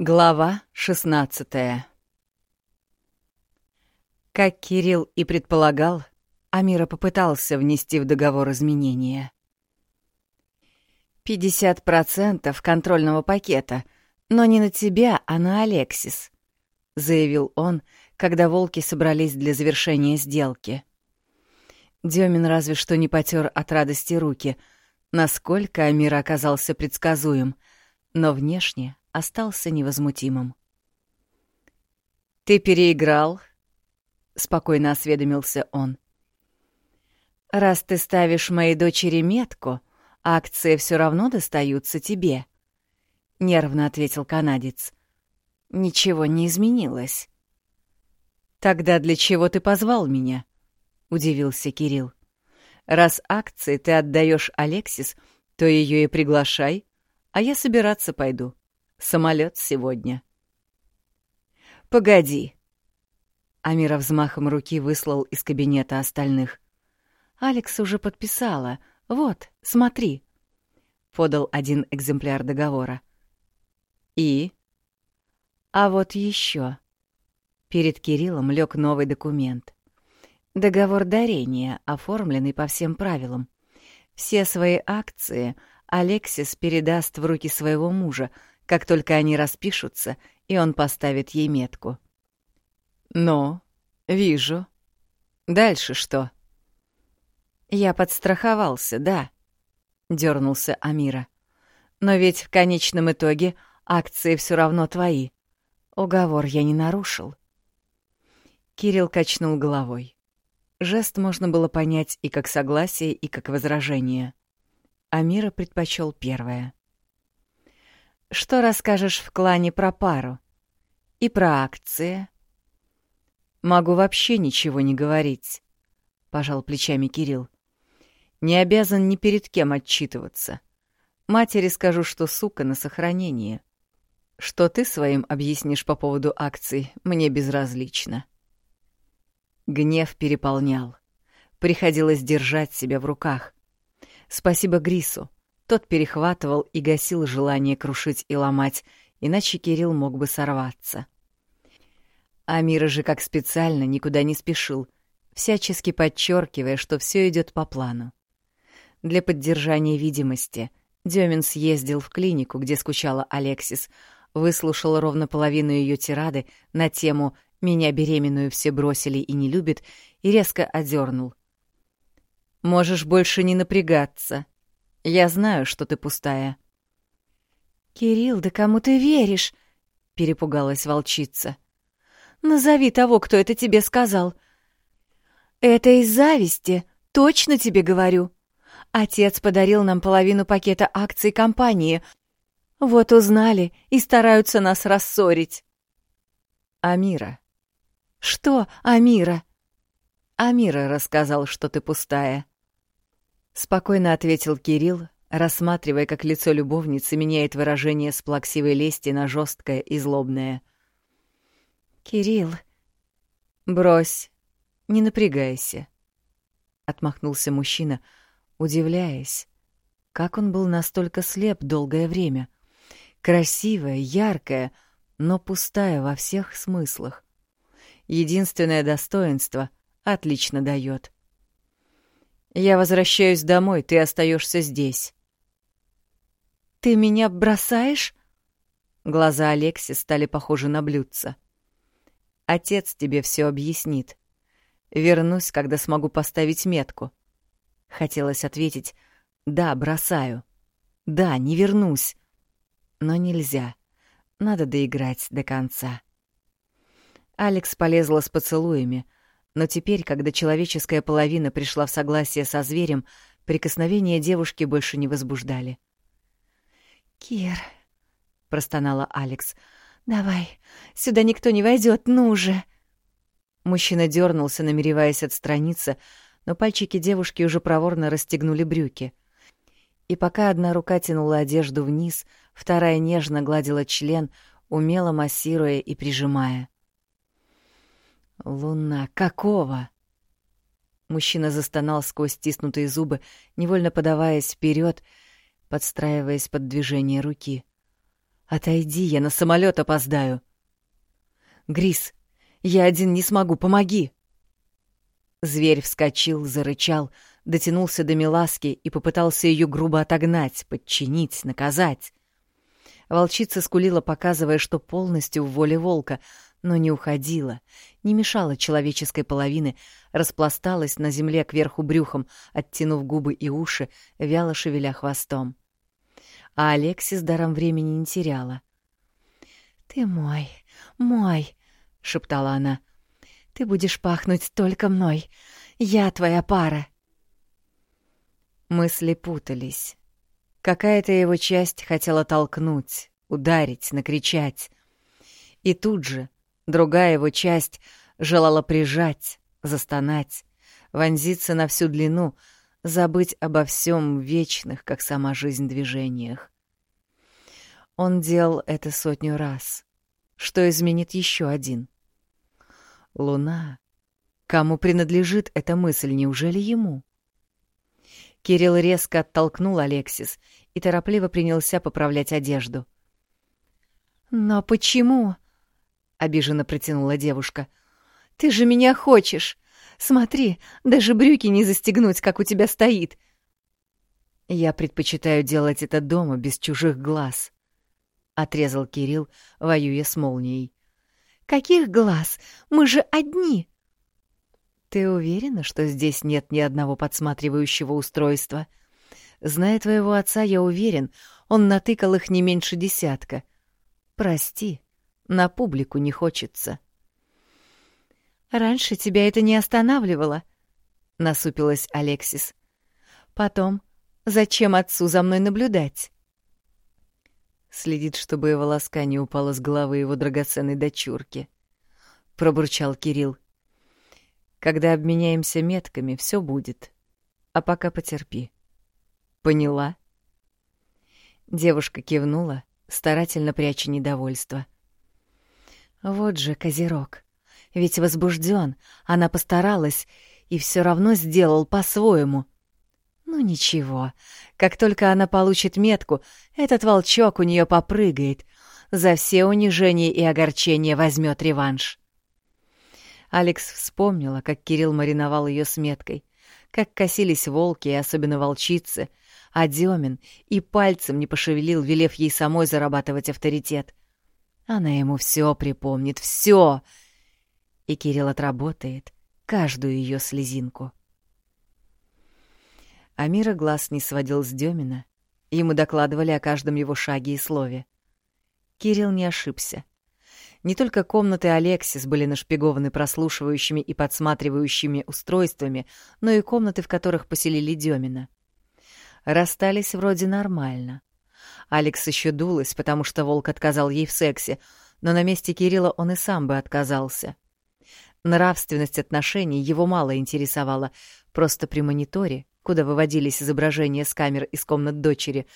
Глава 16 Как Кирилл и предполагал, Амира попытался внести в договор изменения. 50% контрольного пакета, но не на тебя, а на Алексис, заявил он, когда волки собрались для завершения сделки. Демин разве что не потер от радости руки, насколько Амир оказался предсказуем, но внешне остался невозмутимым. «Ты переиграл?» — спокойно осведомился он. «Раз ты ставишь моей дочери метку, акции все равно достаются тебе», — нервно ответил канадец. «Ничего не изменилось». «Тогда для чего ты позвал меня?» — удивился Кирилл. «Раз акции ты отдаешь Алексис, то ее и приглашай, а я собираться пойду. Самолет сегодня». «Погоди». Амира взмахом руки выслал из кабинета остальных. «Алекс уже подписала. Вот, смотри». Подал один экземпляр договора. «И?» «А вот еще. Перед Кириллом лег новый документ. Договор дарения, оформленный по всем правилам. Все свои акции Алексис передаст в руки своего мужа, как только они распишутся, и он поставит ей метку. «Ну, вижу. Дальше что?» «Я подстраховался, да», — дернулся Амира. «Но ведь в конечном итоге акции все равно твои. Уговор я не нарушил». Кирилл качнул головой. Жест можно было понять и как согласие, и как возражение. Амира предпочел первое. Что расскажешь в клане про пару? И про акции? Могу вообще ничего не говорить, пожал плечами Кирилл. Не обязан ни перед кем отчитываться. Матери скажу, что сука на сохранение. Что ты своим объяснишь по поводу акций, мне безразлично. Гнев переполнял. Приходилось держать себя в руках. Спасибо Грису. Тот перехватывал и гасил желание крушить и ломать, иначе Кирилл мог бы сорваться. Амира же как специально никуда не спешил, всячески подчеркивая, что все идет по плану. Для поддержания видимости Демин съездил в клинику, где скучала Алексис, выслушал ровно половину ее тирады на тему «Меня беременную все бросили и не любят» и резко одернул. «Можешь больше не напрягаться», я знаю, что ты пустая». «Кирилл, да кому ты веришь?» — перепугалась волчица. «Назови того, кто это тебе сказал». «Это из зависти, точно тебе говорю. Отец подарил нам половину пакета акций компании. Вот узнали и стараются нас рассорить». «Амира». «Что Амира?» «Амира рассказал, что ты пустая». Спокойно ответил Кирилл, рассматривая, как лицо любовницы меняет выражение с плаксивой лести на жесткое и злобное. «Кирилл...» «Брось, не напрягайся», — отмахнулся мужчина, удивляясь, как он был настолько слеп долгое время. Красивая, яркая, но пустая во всех смыслах. Единственное достоинство отлично дает — я возвращаюсь домой, ты остаешься здесь. Ты меня бросаешь? Глаза Алекси стали похожи на блюдца. Отец тебе все объяснит. Вернусь, когда смогу поставить метку. Хотелось ответить «Да, бросаю». «Да, не вернусь». Но нельзя. Надо доиграть до конца. Алекс полезла с поцелуями — но теперь, когда человеческая половина пришла в согласие со зверем, прикосновения девушки больше не возбуждали. «Кир», — простонала Алекс, — «давай, сюда никто не войдет, ну же!» Мужчина дернулся, намереваясь отстраниться, но пальчики девушки уже проворно расстегнули брюки. И пока одна рука тянула одежду вниз, вторая нежно гладила член, умело массируя и прижимая. «Луна, какого?» Мужчина застонал сквозь стиснутые зубы, невольно подаваясь вперед, подстраиваясь под движение руки. Отойди, я на самолет опоздаю. Грис, я один не смогу, помоги. Зверь вскочил, зарычал, дотянулся до Миласки и попытался ее грубо отогнать, подчинить, наказать. Волчица скулила, показывая, что полностью в воле волка, но не уходила, не мешала человеческой половины, распласталась на земле кверху брюхом, оттянув губы и уши, вяло шевеля хвостом. А Алексис даром времени не теряла. «Ты мой, мой!» — шептала она. «Ты будешь пахнуть только мной. Я твоя пара». Мысли путались. Какая-то его часть хотела толкнуть, ударить, накричать. И тут же другая его часть желала прижать, застонать, вонзиться на всю длину, забыть обо всем вечных, как сама жизнь, движениях. Он делал это сотню раз. Что изменит еще один? Луна. Кому принадлежит эта мысль, неужели ему? Кирилл резко оттолкнул Алексис и торопливо принялся поправлять одежду. «Но почему?» — обиженно протянула девушка. «Ты же меня хочешь! Смотри, даже брюки не застегнуть, как у тебя стоит!» «Я предпочитаю делать это дома, без чужих глаз», — отрезал Кирилл, воюя с молнией. «Каких глаз? Мы же одни!» «Ты уверена, что здесь нет ни одного подсматривающего устройства? Зная твоего отца, я уверен, он натыкал их не меньше десятка. Прости, на публику не хочется». «Раньше тебя это не останавливало», — насупилась Алексис. «Потом, зачем отцу за мной наблюдать?» Следит, чтобы волоска не упала с головы его драгоценной дочурки. Пробурчал Кирилл. Когда обменяемся метками, все будет. А пока потерпи. Поняла? Девушка кивнула, старательно пряча недовольство. Вот же козерог. Ведь возбужден, она постаралась и все равно сделал по-своему. Ну ничего, как только она получит метку, этот волчок у нее попрыгает, за все унижения и огорчения возьмет реванш. Алекс вспомнила, как Кирилл мариновал ее с меткой, как косились волки и особенно волчицы, а Демин и пальцем не пошевелил, велев ей самой зарабатывать авторитет. Она ему все припомнит, все, и Кирилл отработает каждую ее слезинку. Амира глаз не сводил с Демина, ему докладывали о каждом его шаге и слове. Кирилл не ошибся. Не только комнаты Алексис были нашпигованы прослушивающими и подсматривающими устройствами, но и комнаты, в которых поселили Демина. Расстались вроде нормально. Алекс еще дулась, потому что волк отказал ей в сексе, но на месте Кирилла он и сам бы отказался. Нравственность отношений его мало интересовала, просто при мониторе, куда выводились изображения с камер из комнат дочери,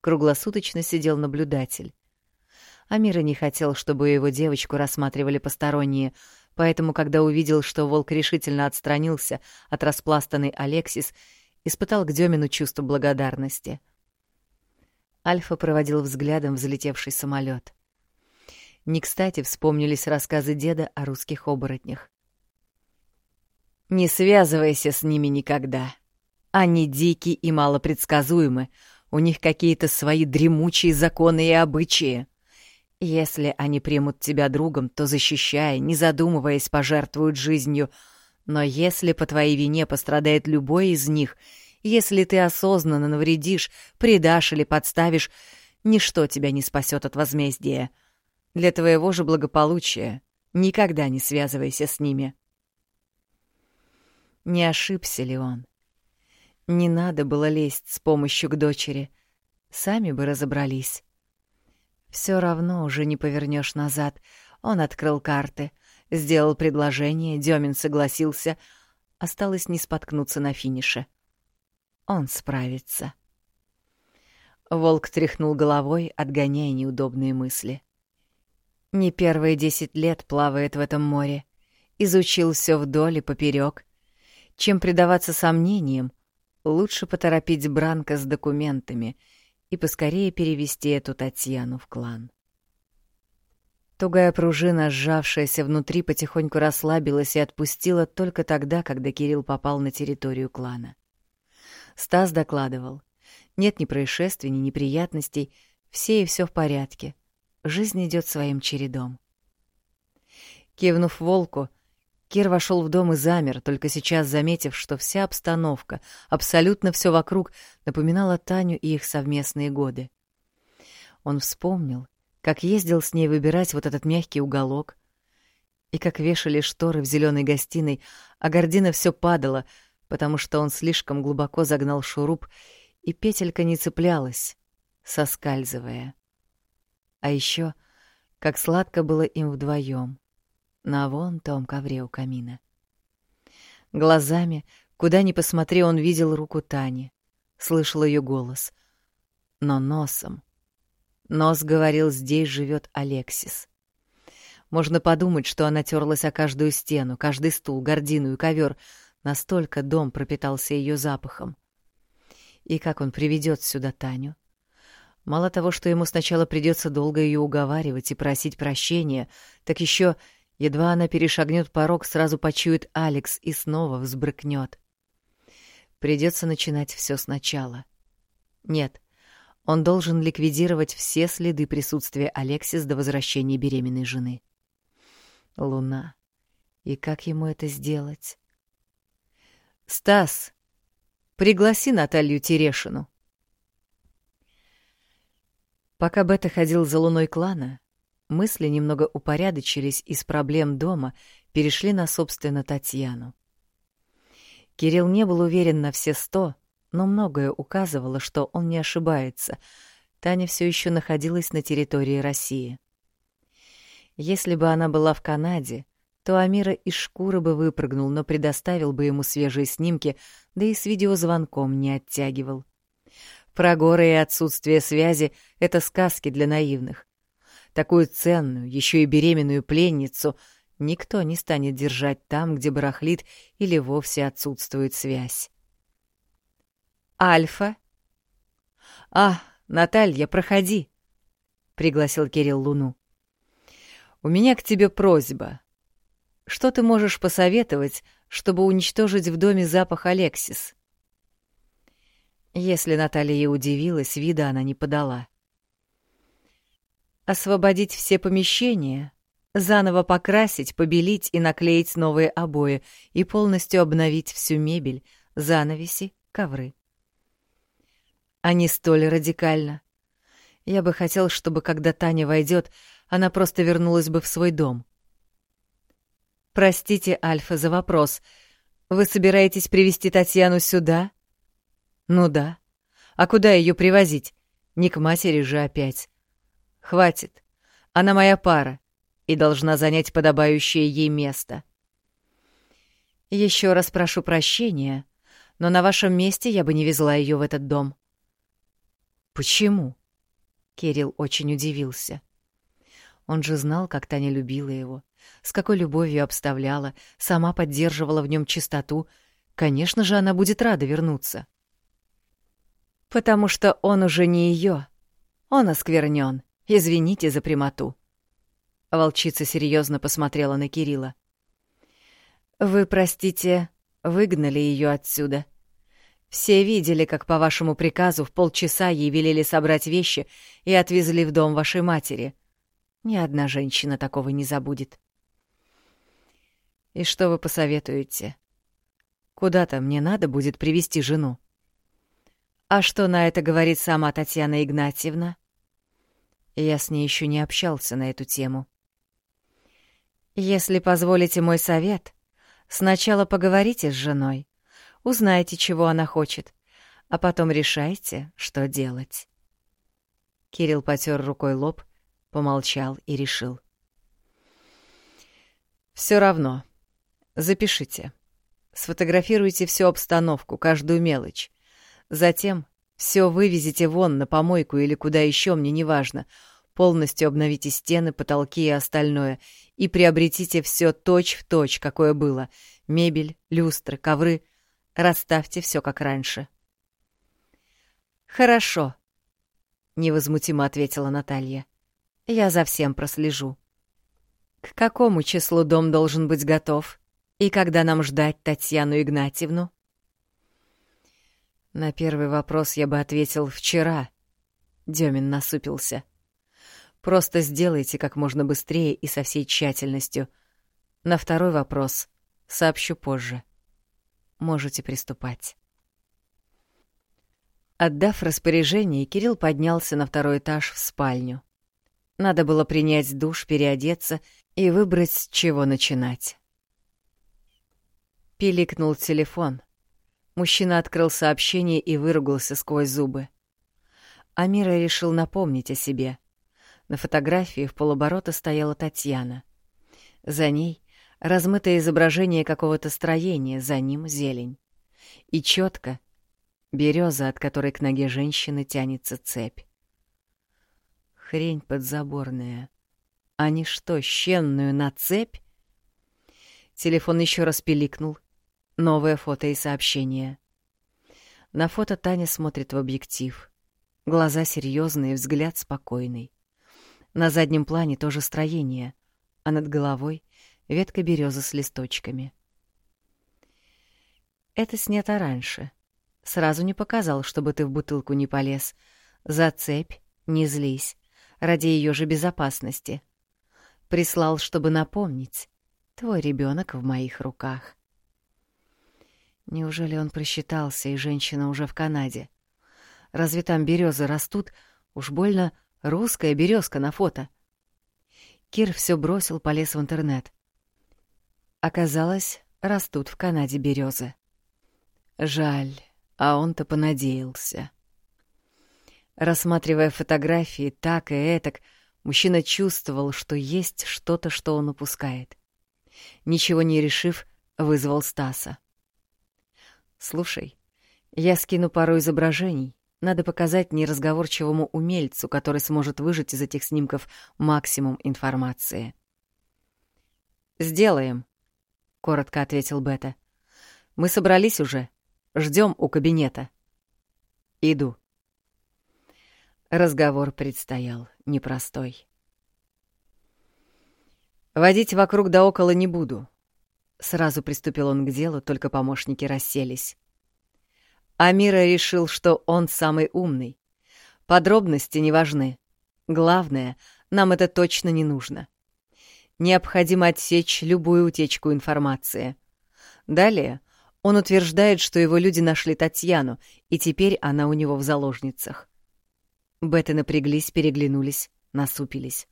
круглосуточно сидел наблюдатель. Амира не хотел, чтобы его девочку рассматривали посторонние, поэтому, когда увидел, что волк решительно отстранился от распластанной Алексис, испытал к Демину чувство благодарности. Альфа проводил взглядом взлетевший самолет. Не кстати вспомнились рассказы деда о русских оборотнях. «Не связывайся с ними никогда. Они дикие и малопредсказуемы, у них какие-то свои дремучие законы и обычаи», если они примут тебя другом, то защищай, не задумываясь, пожертвуют жизнью. Но если по твоей вине пострадает любой из них, если ты осознанно навредишь, предашь или подставишь, ничто тебя не спасет от возмездия. Для твоего же благополучия никогда не связывайся с ними. Не ошибся ли он? Не надо было лезть с помощью к дочери. Сами бы разобрались. Все равно уже не повернешь назад. Он открыл карты, сделал предложение, Демин согласился. Осталось не споткнуться на финише. Он справится. Волк тряхнул головой, отгоняя неудобные мысли. Не первые десять лет плавает в этом море. Изучил все вдоль и поперек. Чем предаваться сомнениям, лучше поторопить Бранка с документами — и поскорее перевести эту Татьяну в клан. Тугая пружина, сжавшаяся внутри, потихоньку расслабилась и отпустила только тогда, когда Кирилл попал на территорию клана. Стас докладывал. Нет ни происшествий, ни неприятностей, все и все в порядке. Жизнь идет своим чередом. Кивнув волку, Кир вошел в дом и замер, только сейчас заметив, что вся обстановка, абсолютно все вокруг, напоминала Таню и их совместные годы. Он вспомнил, как ездил с ней выбирать вот этот мягкий уголок, и как вешали шторы в зеленой гостиной, а гордина все падала, потому что он слишком глубоко загнал шуруп, и петелька не цеплялась, соскальзывая. А еще как сладко было им вдвоем на вон том ковре у камина. Глазами, куда ни посмотри, он видел руку Тани, слышал ее голос. Но носом Нос говорил, здесь живет Алексис. Можно подумать, что она терлась о каждую стену, каждый стул, гордину и ковер. Настолько дом пропитался ее запахом. И как он приведет сюда Таню? Мало того, что ему сначала придется долго ее уговаривать и просить прощения, так еще, едва она перешагнет порог, сразу почует Алекс и снова взбрыкнет. Придется начинать все сначала. Нет, он должен ликвидировать все следы присутствия Алексис до возвращения беременной жены. Луна. И как ему это сделать? «Стас, пригласи Наталью Терешину». Пока Бета ходил за луной клана, мысли немного упорядочились из проблем дома, перешли на, собственно, Татьяну. Кирилл не был уверен на все сто, но многое указывало, что он не ошибается. Таня все еще находилась на территории России. Если бы она была в Канаде, то Амира из шкуры бы выпрыгнул, но предоставил бы ему свежие снимки, да и с видеозвонком не оттягивал. Про горы и отсутствие связи — это сказки для наивных. Такую ценную, еще и беременную пленницу никто не станет держать там, где барахлит или вовсе отсутствует связь. Альфа. А, Наталья, проходи, пригласил Кирилл Луну. У меня к тебе просьба. Что ты можешь посоветовать, чтобы уничтожить в доме запах Алексис? Если Наталья удивилась, вида она не подала. Освободить все помещения, заново покрасить, побелить и наклеить новые обои и полностью обновить всю мебель, занавеси, ковры а не столь радикально. Я бы хотел, чтобы, когда Таня войдет, она просто вернулась бы в свой дом. Простите, Альфа, за вопрос. Вы собираетесь привести Татьяну сюда? Ну да. А куда ее привозить? Не к матери же опять. Хватит. Она моя пара и должна занять подобающее ей место. Еще раз прошу прощения, но на вашем месте я бы не везла ее в этот дом. «Почему?» Кирилл очень удивился. Он же знал, как Таня любила его, с какой любовью обставляла, сама поддерживала в нем чистоту. Конечно же, она будет рада вернуться. «Потому что он уже не ее. Он осквернен. Извините за прямоту». Волчица серьезно посмотрела на Кирилла. «Вы, простите, выгнали ее отсюда. Все видели, как по вашему приказу в полчаса ей велели собрать вещи и отвезли в дом вашей матери. Ни одна женщина такого не забудет. И что вы посоветуете? Куда-то мне надо будет привести жену. А что на это говорит сама Татьяна Игнатьевна? Я с ней еще не общался на эту тему. Если позволите мой совет, сначала поговорите с женой, Узнайте, чего она хочет, а потом решайте, что делать. Кирилл потер рукой лоб, помолчал и решил. Все равно. Запишите. Сфотографируйте всю обстановку, каждую мелочь. Затем все вывезите вон на помойку или куда еще, мне не важно. Полностью обновите стены, потолки и остальное, и приобретите все точь в точь, какое было. Мебель, люстры, ковры, Расставьте все как раньше. Хорошо, невозмутимо ответила Наталья. Я за всем прослежу. К какому числу дом должен быть готов? И когда нам ждать Татьяну Игнатьевну? На первый вопрос я бы ответил «вчера». Демин насупился. Просто сделайте как можно быстрее и со всей тщательностью. На второй вопрос сообщу позже. Можете приступать. Отдав распоряжение, Кирилл поднялся на второй этаж в спальню. Надо было принять душ, переодеться и выбрать, с чего начинать. Пиликнул телефон. Мужчина открыл сообщение и выругался сквозь зубы. Амира решил напомнить о себе. На фотографии в полоборота стояла Татьяна. За ней размытое изображение какого-то строения, за ним зелень. И четко береза, от которой к ноге женщины тянется цепь. Хрень подзаборная. Они что, щенную на цепь? Телефон еще раз пиликнул. Новое фото и сообщение. На фото Таня смотрит в объектив. Глаза серьезные, взгляд спокойный. На заднем плане тоже строение, а над головой — ветка березы с листочками. Это снято раньше — Сразу не показал, чтобы ты в бутылку не полез. За цепь не злись, ради ее же безопасности. Прислал, чтобы напомнить. Твой ребенок в моих руках. Неужели он просчитался, и женщина уже в Канаде? Разве там березы растут? Уж больно русская березка на фото. Кир все бросил, полез в интернет. Оказалось, растут в Канаде березы. Жаль, а он-то понадеялся. Рассматривая фотографии так и этак, мужчина чувствовал, что есть что-то, что он упускает. Ничего не решив, вызвал Стаса. «Слушай, я скину пару изображений. Надо показать неразговорчивому умельцу, который сможет выжать из этих снимков максимум информации». «Сделаем», — коротко ответил Бета. «Мы собрались уже. Ждем у кабинета. Иду. Разговор предстоял непростой. Водить вокруг да около не буду. Сразу приступил он к делу, только помощники расселись. Амира решил, что он самый умный. Подробности не важны. Главное, нам это точно не нужно. Необходимо отсечь любую утечку информации. Далее он утверждает, что его люди нашли Татьяну, и теперь она у него в заложницах. Беты напряглись, переглянулись, насупились.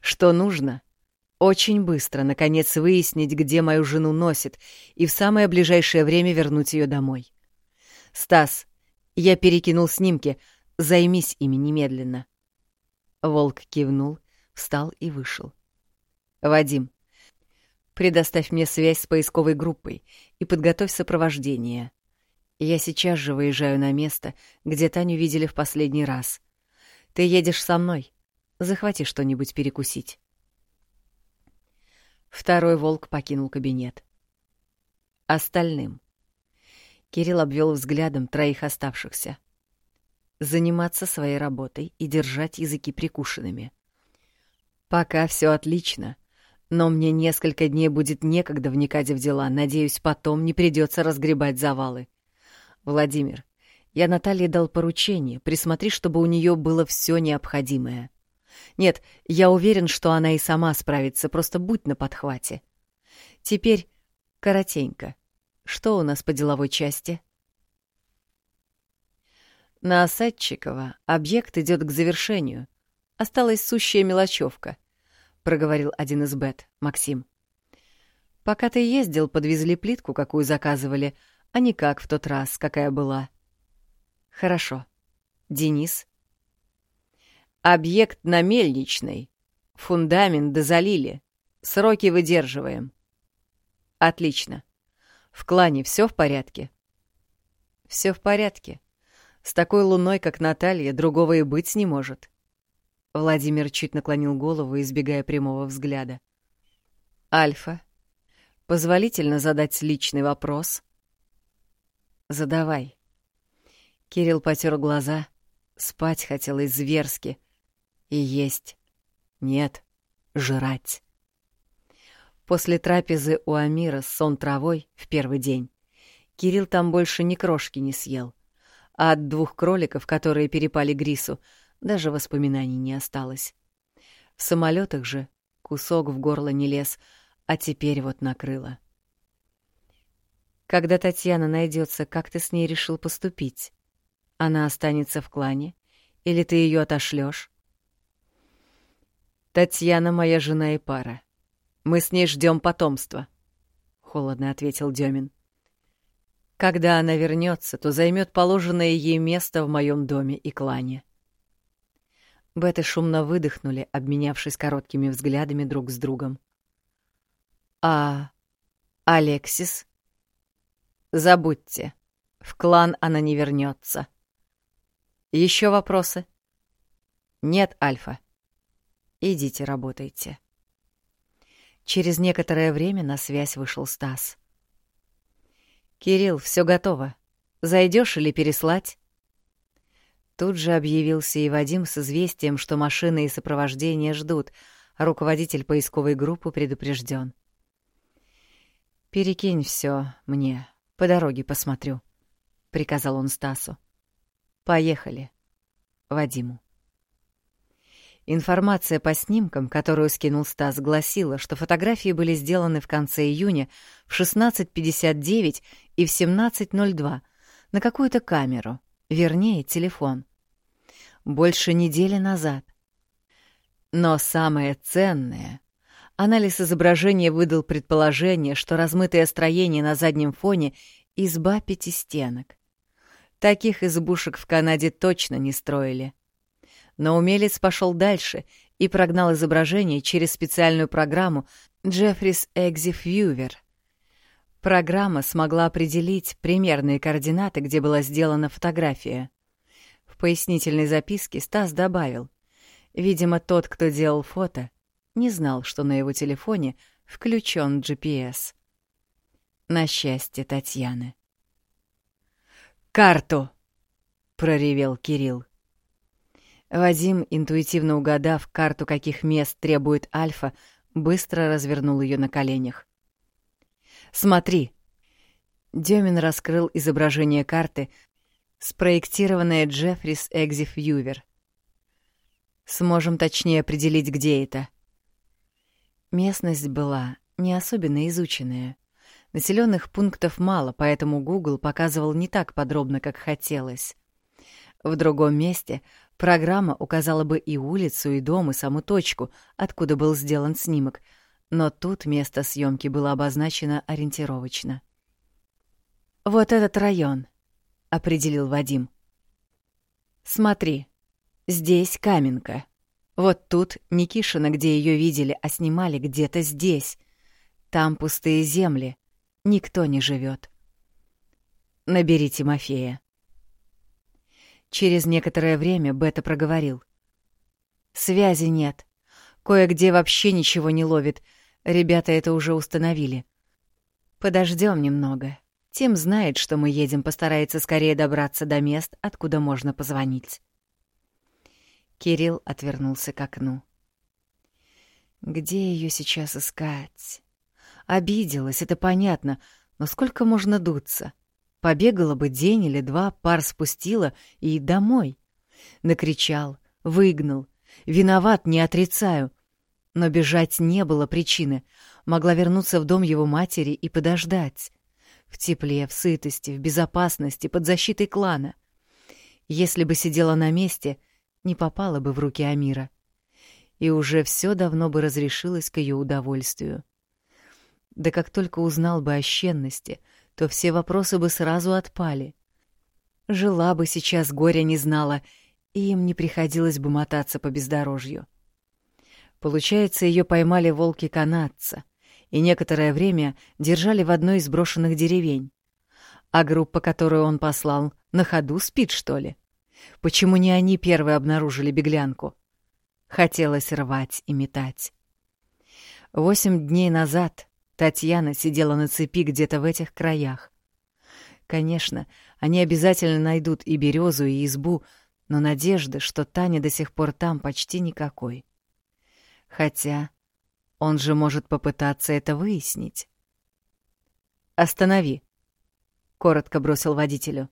Что нужно? Очень быстро, наконец, выяснить, где мою жену носит, и в самое ближайшее время вернуть ее домой. «Стас, я перекинул снимки, займись ими немедленно». Волк кивнул, встал и вышел. «Вадим, Предоставь мне связь с поисковой группой и подготовь сопровождение. Я сейчас же выезжаю на место, где Таню видели в последний раз. Ты едешь со мной. Захвати что-нибудь перекусить. Второй волк покинул кабинет. Остальным. Кирилл обвел взглядом троих оставшихся. Заниматься своей работой и держать языки прикушенными. Пока все отлично — но мне несколько дней будет некогда вникать в дела. Надеюсь, потом не придется разгребать завалы. Владимир, я Наталье дал поручение. Присмотри, чтобы у нее было все необходимое. Нет, я уверен, что она и сама справится, просто будь на подхвате. Теперь коротенько. Что у нас по деловой части? На Осадчикова объект идет к завершению. Осталась сущая мелочевка — проговорил один из бет, Максим. Пока ты ездил, подвезли плитку, какую заказывали, а не как в тот раз, какая была. Хорошо. Денис. Объект на мельничной. Фундамент дозалили. Сроки выдерживаем. Отлично. В клане все в порядке? Все в порядке. С такой луной, как Наталья, другого и быть не может. Владимир чуть наклонил голову, избегая прямого взгляда. «Альфа, позволительно задать личный вопрос?» «Задавай». Кирилл потер глаза. Спать хотелось зверски. И есть. Нет. жрать. После трапезы у Амира с сон травой в первый день Кирилл там больше ни крошки не съел, а от двух кроликов, которые перепали Грису, даже воспоминаний не осталось. В самолетах же кусок в горло не лез, а теперь вот накрыло. Когда Татьяна найдется, как ты с ней решил поступить? Она останется в клане? Или ты ее отошлешь? Татьяна моя жена и пара. Мы с ней ждем потомства, холодно ответил Демин. Когда она вернется, то займет положенное ей место в моем доме и клане. Беты шумно выдохнули, обменявшись короткими взглядами друг с другом. А Алексис? Забудьте, в клан она не вернется. Еще вопросы? Нет, Альфа. Идите работайте. Через некоторое время на связь вышел Стас. «Кирилл, все готово. Зайдешь или переслать?» Тут же объявился и Вадим с известием, что машины и сопровождение ждут, а руководитель поисковой группы предупрежден. «Перекинь все мне, по дороге посмотрю», — приказал он Стасу. «Поехали. Вадиму». Информация по снимкам, которую скинул Стас, гласила, что фотографии были сделаны в конце июня в 16.59 и в 17.02 на какую-то камеру, вернее, телефон. Больше недели назад. Но самое ценное — анализ изображения выдал предположение, что размытое строение на заднем фоне — изба пятистенок. Таких избушек в Канаде точно не строили — но умелец пошел дальше и прогнал изображение через специальную программу Jeffries Exif Viewer. Программа смогла определить примерные координаты, где была сделана фотография. В пояснительной записке Стас добавил. Видимо, тот, кто делал фото, не знал, что на его телефоне включен GPS. На счастье Татьяны. «Карту!» — проревел Кирилл. Вадим, интуитивно угадав карту, каких мест требует Альфа, быстро развернул ее на коленях. «Смотри!» Демин раскрыл изображение карты, спроектированное Джеффрис Экзиф Ювер. «Сможем точнее определить, где это». Местность была не особенно изученная. Населенных пунктов мало, поэтому Google показывал не так подробно, как хотелось. В другом месте Программа указала бы и улицу, и дом, и саму точку, откуда был сделан снимок, но тут место съемки было обозначено ориентировочно. «Вот этот район», — определил Вадим. «Смотри, здесь Каменка. Вот тут Никишина, где ее видели, а снимали где-то здесь. Там пустые земли, никто не живет. Набери Тимофея». Через некоторое время Бета проговорил. «Связи нет. Кое-где вообще ничего не ловит. Ребята это уже установили. Подождем немного. Тим знает, что мы едем, постарается скорее добраться до мест, откуда можно позвонить». Кирилл отвернулся к окну. «Где ее сейчас искать?» Обиделась, это понятно, но сколько можно дуться? Побегала бы день или два, пар спустила и домой. Накричал, выгнал. Виноват, не отрицаю. Но бежать не было причины. Могла вернуться в дом его матери и подождать. В тепле, в сытости, в безопасности, под защитой клана. Если бы сидела на месте, не попала бы в руки Амира. И уже все давно бы разрешилось к ее удовольствию. Да как только узнал бы о щенности — то все вопросы бы сразу отпали. Жила бы сейчас, горя не знала, и им не приходилось бы мотаться по бездорожью. Получается, ее поймали волки канадца и некоторое время держали в одной из брошенных деревень. А группа, которую он послал, на ходу спит, что ли? Почему не они первые обнаружили беглянку? Хотелось рвать и метать. Восемь дней назад Татьяна сидела на цепи где-то в этих краях. Конечно, они обязательно найдут и березу, и избу, но надежды, что Таня до сих пор там, почти никакой. Хотя Он же может попытаться это выяснить. «Останови», — коротко бросил водителю.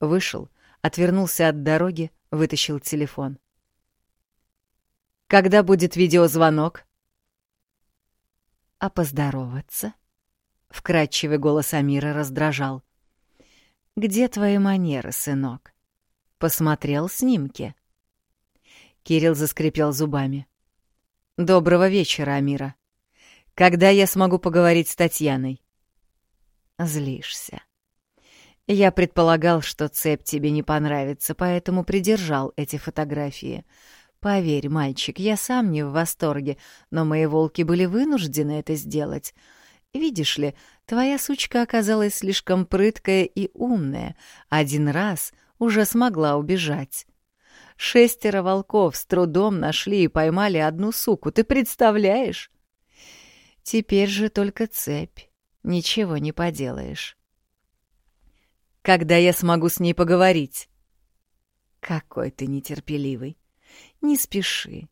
Вышел, отвернулся от дороги, вытащил телефон. «Когда будет видеозвонок?» «А поздороваться?» — вкрадчивый голос Амира раздражал. «Где твои манеры, сынок? Посмотрел снимки?» Кирилл заскрипел зубами. «Доброго вечера, Амира. Когда я смогу поговорить с Татьяной?» «Злишься. Я предполагал, что цепь тебе не понравится, поэтому придержал эти фотографии. Поверь, мальчик, я сам не в восторге, но мои волки были вынуждены это сделать. Видишь ли, твоя сучка оказалась слишком прыткая и умная. Один раз уже смогла убежать. Шестеро волков с трудом нашли и поймали одну суку, ты представляешь? Теперь же только цепь. Ничего не поделаешь. Когда я смогу с ней поговорить? Какой ты нетерпеливый. Не спеши.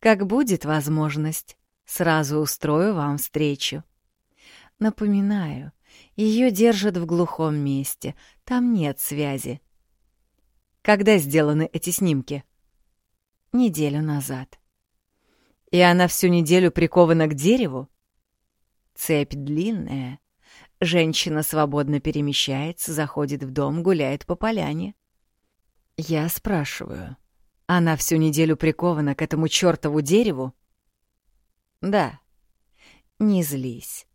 Как будет возможность, сразу устрою вам встречу. Напоминаю, ее держат в глухом месте, там нет связи. Когда сделаны эти снимки? Неделю назад. И она всю неделю прикована к дереву? Цепь длинная. Женщина свободно перемещается, заходит в дом, гуляет по поляне. Я спрашиваю, она всю неделю прикована к этому чёртову дереву? Да. Не злись.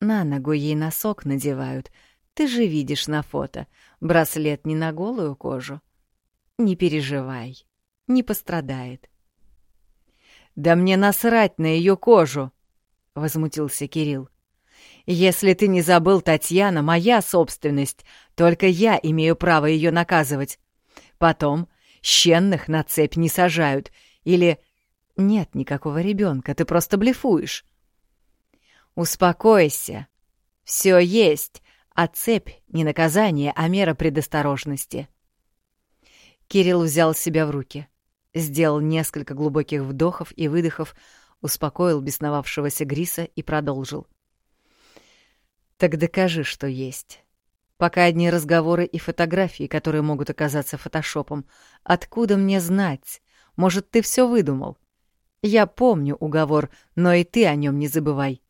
На ногу ей носок надевают. Ты же видишь на фото. Браслет не на голую кожу. Не переживай. Не пострадает. Да мне насрать на ее кожу, возмутился Кирилл. Если ты не забыл, Татьяна моя собственность, только я имею право ее наказывать. Потом щенных на цепь не сажают. Или нет никакого ребенка, ты просто блефуешь. Успокойся. Все есть, а цепь — не наказание, а мера предосторожности. Кирилл взял себя в руки, сделал несколько глубоких вдохов и выдохов, успокоил бесновавшегося Гриса и продолжил. «Так докажи, что есть. Пока одни разговоры и фотографии, которые могут оказаться фотошопом. Откуда мне знать? Может, ты все выдумал? Я помню уговор, но и ты о нем не забывай.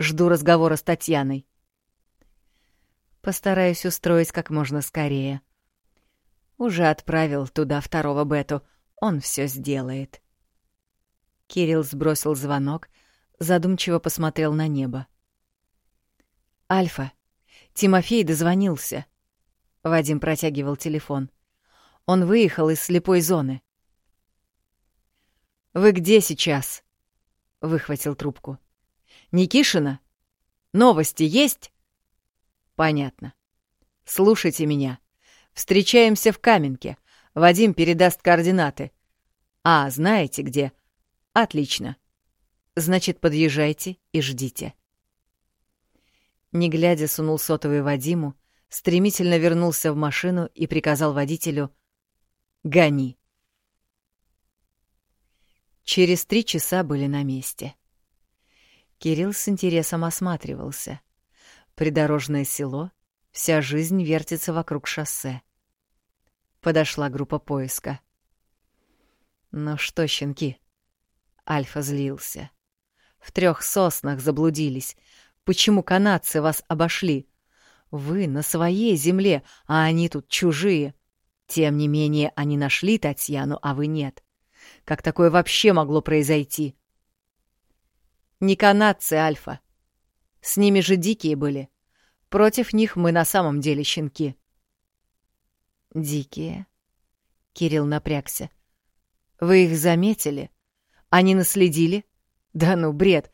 Жду разговора с Татьяной. Постараюсь устроить как можно скорее. Уже отправил туда второго Бету. Он все сделает. Кирилл сбросил звонок, задумчиво посмотрел на небо. «Альфа, Тимофей дозвонился. Вадим протягивал телефон. Он выехал из слепой зоны. «Вы где сейчас?» — выхватил трубку. «Никишина? Новости есть?» «Понятно. Слушайте меня. Встречаемся в Каменке. Вадим передаст координаты. А, знаете где? Отлично. Значит, подъезжайте и ждите». Не глядя, сунул сотовый Вадиму, стремительно вернулся в машину и приказал водителю «Гони». Через три часа были на месте. Кирилл с интересом осматривался. Придорожное село, вся жизнь вертится вокруг шоссе. Подошла группа поиска. «Ну что, щенки?» Альфа злился. В трех соснах заблудились, Почему канадцы вас обошли? Вы на своей земле, а они тут чужие. Тем не менее, они нашли Татьяну, а вы нет. Как такое вообще могло произойти? Не канадцы, Альфа. С ними же дикие были. Против них мы на самом деле щенки. Дикие? Кирилл напрягся. Вы их заметили? Они наследили? Да ну, бред. —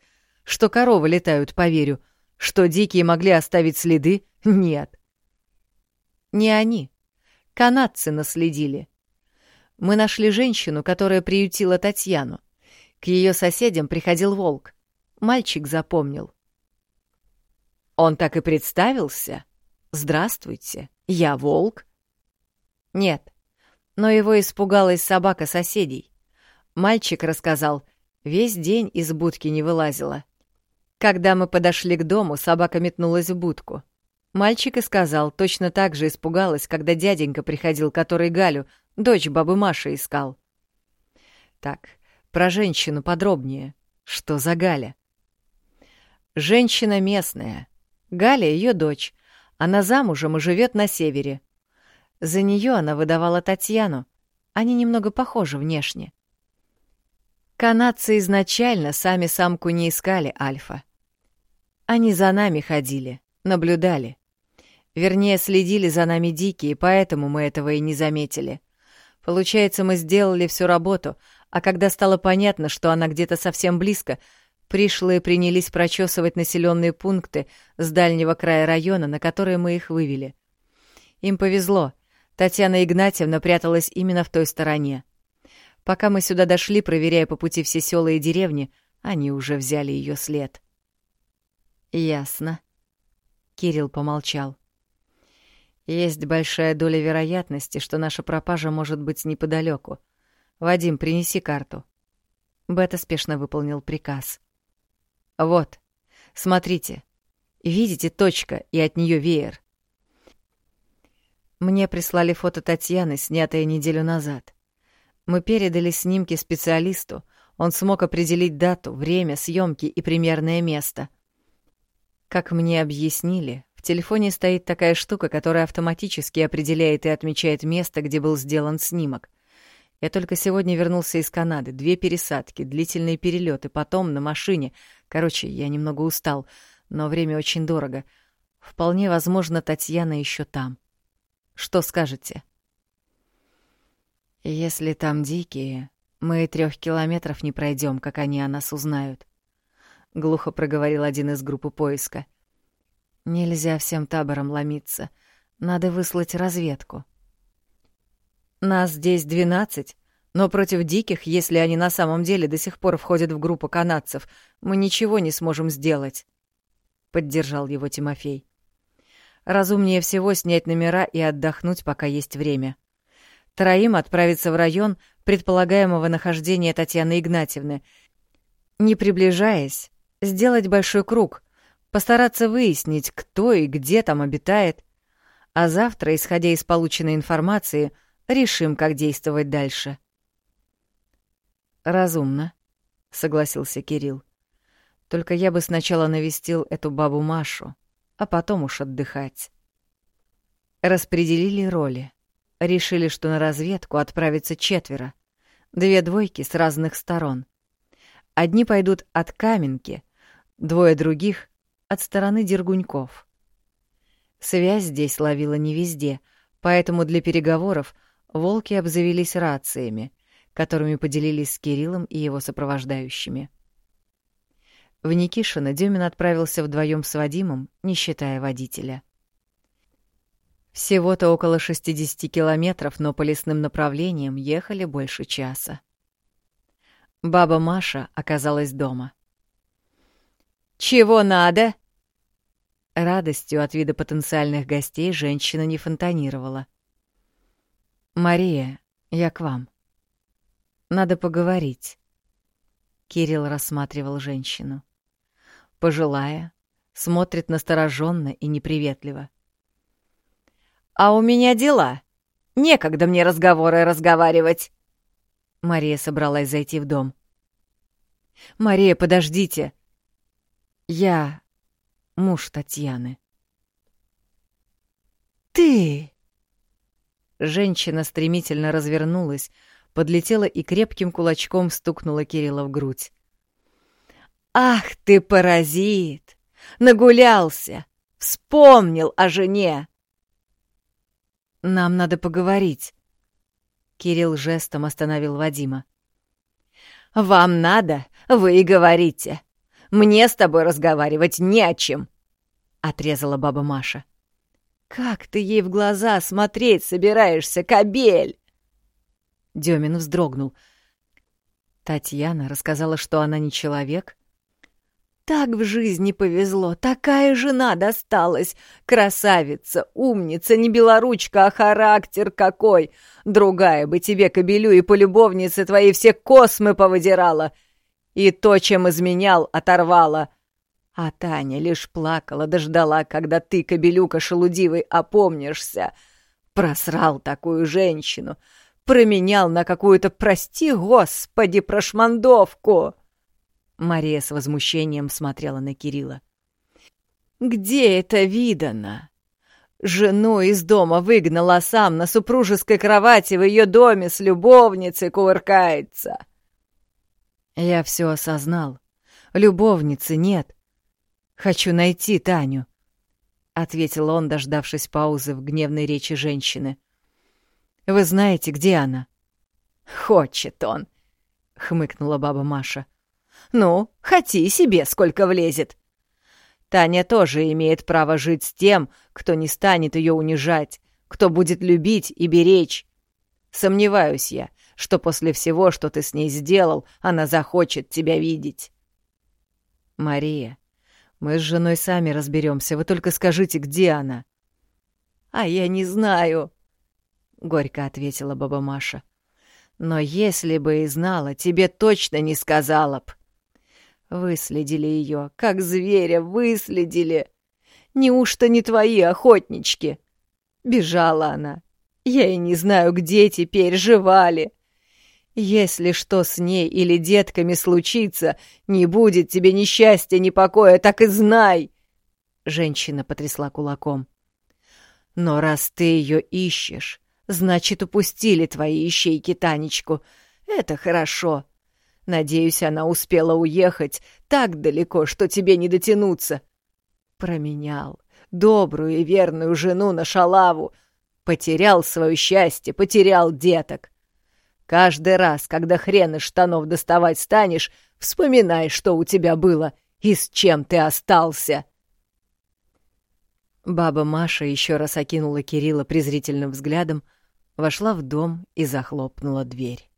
что коровы летают, поверю. Что дикие могли оставить следы? Нет. Не они. Канадцы наследили. Мы нашли женщину, которая приютила Татьяну. К ее соседям приходил волк. Мальчик запомнил. Он так и представился. «Здравствуйте, я волк». Нет, но его испугалась собака соседей. Мальчик рассказал, Весь день из будки не вылазила. Когда мы подошли к дому, собака метнулась в будку. Мальчик и сказал, точно так же испугалась, когда дяденька приходил, который Галю, дочь бабы Маши, искал. Так, про женщину подробнее. Что за Галя? Женщина местная. Галя — ее дочь. Она замужем и живет на севере. За нее она выдавала Татьяну. Они немного похожи внешне. Канадцы изначально сами самку не искали Альфа. Они за нами ходили, наблюдали. Вернее, следили за нами дикие, поэтому мы этого и не заметили. Получается, мы сделали всю работу, а когда стало понятно, что она где-то совсем близко, пришлые принялись прочесывать населенные пункты с дальнего края района, на которые мы их вывели. Им повезло. Татьяна Игнатьевна пряталась именно в той стороне. Пока мы сюда дошли, проверяя по пути все села и деревни, они уже взяли ее след. Ясно. Кирилл помолчал. Есть большая доля вероятности, что наша пропажа может быть неподалеку. Вадим, принеси карту. Бета спешно выполнил приказ. Вот, смотрите. Видите точка и от нее веер. Мне прислали фото Татьяны, снятое неделю назад. Мы передали снимки специалисту. Он смог определить дату, время съемки и примерное место. Как мне объяснили, в телефоне стоит такая штука, которая автоматически определяет и отмечает место, где был сделан снимок. Я только сегодня вернулся из Канады. Две пересадки, длительные перелеты, потом на машине. Короче, я немного устал, но время очень дорого. Вполне возможно, Татьяна еще там. Что скажете? Если там дикие, мы трех километров не пройдем, как они о нас узнают. Глухо проговорил один из группы поиска. Нельзя всем табором ломиться. Надо выслать разведку. Нас здесь двенадцать, но против диких, если они на самом деле до сих пор входят в группу канадцев, мы ничего не сможем сделать. Поддержал его Тимофей. Разумнее всего снять номера и отдохнуть, пока есть время. — Троим отправиться в район предполагаемого нахождения Татьяны Игнатьевны. Не приближаясь, сделать большой круг, постараться выяснить, кто и где там обитает. А завтра, исходя из полученной информации, решим, как действовать дальше. «Разумно», — согласился Кирилл. «Только я бы сначала навестил эту бабу Машу, а потом уж отдыхать». Распределили роли. Решили, что на разведку отправится четверо. Две двойки с разных сторон. Одни пойдут от Каменки, двое других — от стороны Дергуньков. Связь здесь ловила не везде, поэтому для переговоров волки обзавелись рациями, которыми поделились с Кириллом и его сопровождающими. В Никишино Дюмин отправился вдвоем с Вадимом, не считая водителя. Всего-то около 60 километров, но по лесным направлениям ехали больше часа. Баба Маша оказалась дома. «Чего надо?» Радостью от вида потенциальных гостей женщина не фонтанировала. «Мария, я к вам. Надо поговорить». Кирилл рассматривал женщину. Пожилая, смотрит настороженно и неприветливо. — «А у меня дела. Некогда мне разговоры разговаривать». Мария собралась зайти в дом. «Мария, подождите. Я муж Татьяны». «Ты!» Женщина стремительно развернулась, подлетела и крепким кулачком стукнула Кирилла в грудь. «Ах ты, паразит! Нагулялся! Вспомнил о жене!» Нам надо поговорить. Кирилл жестом остановил Вадима. Вам надо, вы и говорите. Мне с тобой разговаривать не о чем, отрезала баба Маша. Как ты ей в глаза смотреть собираешься, кобель? Демин вздрогнул. Татьяна рассказала, что она не человек, так в жизни повезло, такая жена досталась. Красавица, умница, не белоручка, а характер какой. Другая бы тебе кобелю и полюбовнице твоей все космы повыдирала. И то, чем изменял, оторвала. А Таня лишь плакала, дождала, когда ты, кобелюка шелудивый, опомнишься. Просрал такую женщину, променял на какую-то, прости господи, прошмандовку. Мария с возмущением смотрела на Кирилла. «Где это видано? Жену из дома выгнала, сам на супружеской кровати в ее доме с любовницей кувыркается». Я все осознал. Любовницы нет. Хочу найти Таню, — ответил он, дождавшись паузы в гневной речи женщины. «Вы знаете, где она?» «Хочет он», — хмыкнула баба Маша. «Ну, хоти себе, сколько влезет. Таня тоже имеет право жить с тем, кто не станет ее унижать, кто будет любить и беречь. Сомневаюсь я, что после всего, что ты с ней сделал, она захочет тебя видеть. Мария, мы с женой сами разберемся. Вы только скажите, где она. А я не знаю, горько ответила баба Маша. Но если бы и знала, тебе точно не сказала б. Выследили ее, как зверя выследили. Неужто не твои охотнички? Бежала она. Я и не знаю, где теперь жевали. Если что с ней или детками случится, не будет тебе ни счастья, ни покоя, так и знай!» Женщина потрясла кулаком. «Но раз ты ее ищешь, значит, упустили твои ищейки Танечку. Это хорошо. Надеюсь, она успела уехать так далеко, что тебе не дотянуться. Променял добрую и верную жену на шалаву. Потерял свое счастье, потерял деток. Каждый раз, когда хрен из штанов доставать станешь, вспоминай, что у тебя было и с чем ты остался. Баба Маша еще раз окинула Кирилла презрительным взглядом, вошла в дом и захлопнула дверь.